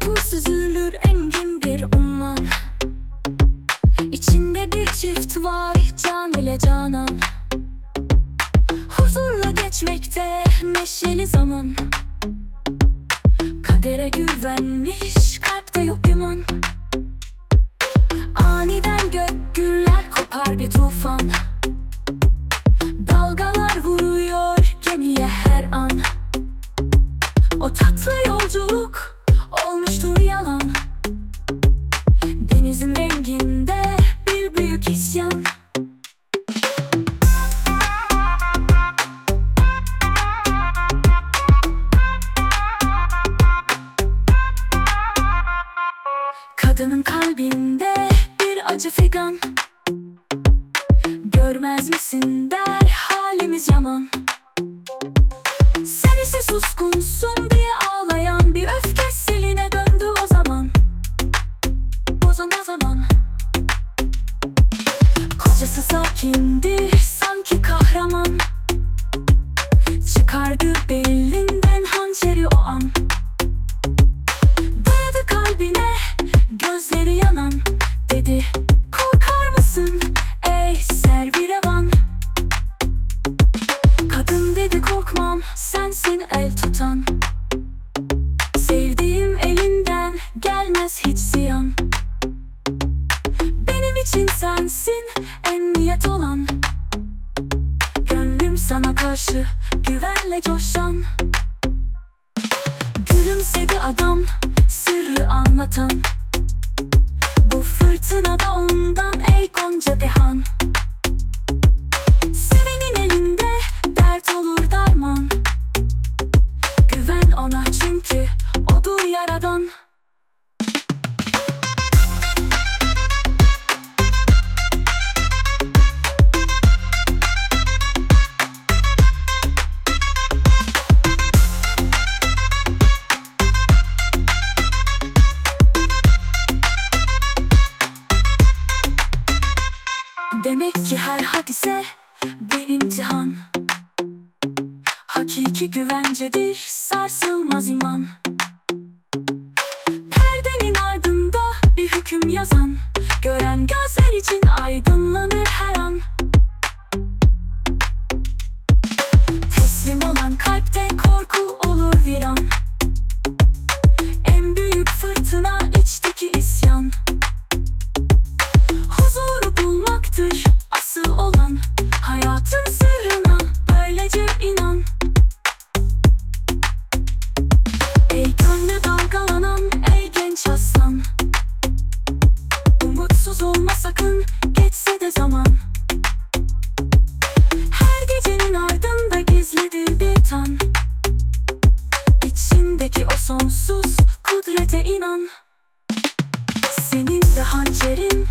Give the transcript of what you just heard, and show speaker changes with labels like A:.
A: Sapı süzülür engin bir umman İçinde bir çift var can ile canan Huzurla geçmekte neşeli zaman. Kadere güvenmiş kalpte yok yaman Aniden gök güller kopar bir tufan. Dalgalar vuruyor gemiye her an. O tatlı yolculuk olmuştur yalan. Denizin renginde bir büyük isyan. Kadının kalbinde bir acı figan Kocası sakindir sanki kahraman. Çıkardı belinden hançeri o an. Dayadı kalbine gözleri yanan Dedi sensin en niyet olan. Gönlüm sana karşı güvenle coşan. Gülümsedi adam sırrı anlatan. Bu fırtınada ondan ey Gonca Dehan Demek ki her hadise bir imtihan Hakiki güvencedir sarsılmaz iman sonsuz kudrete inan. Senin de hançerin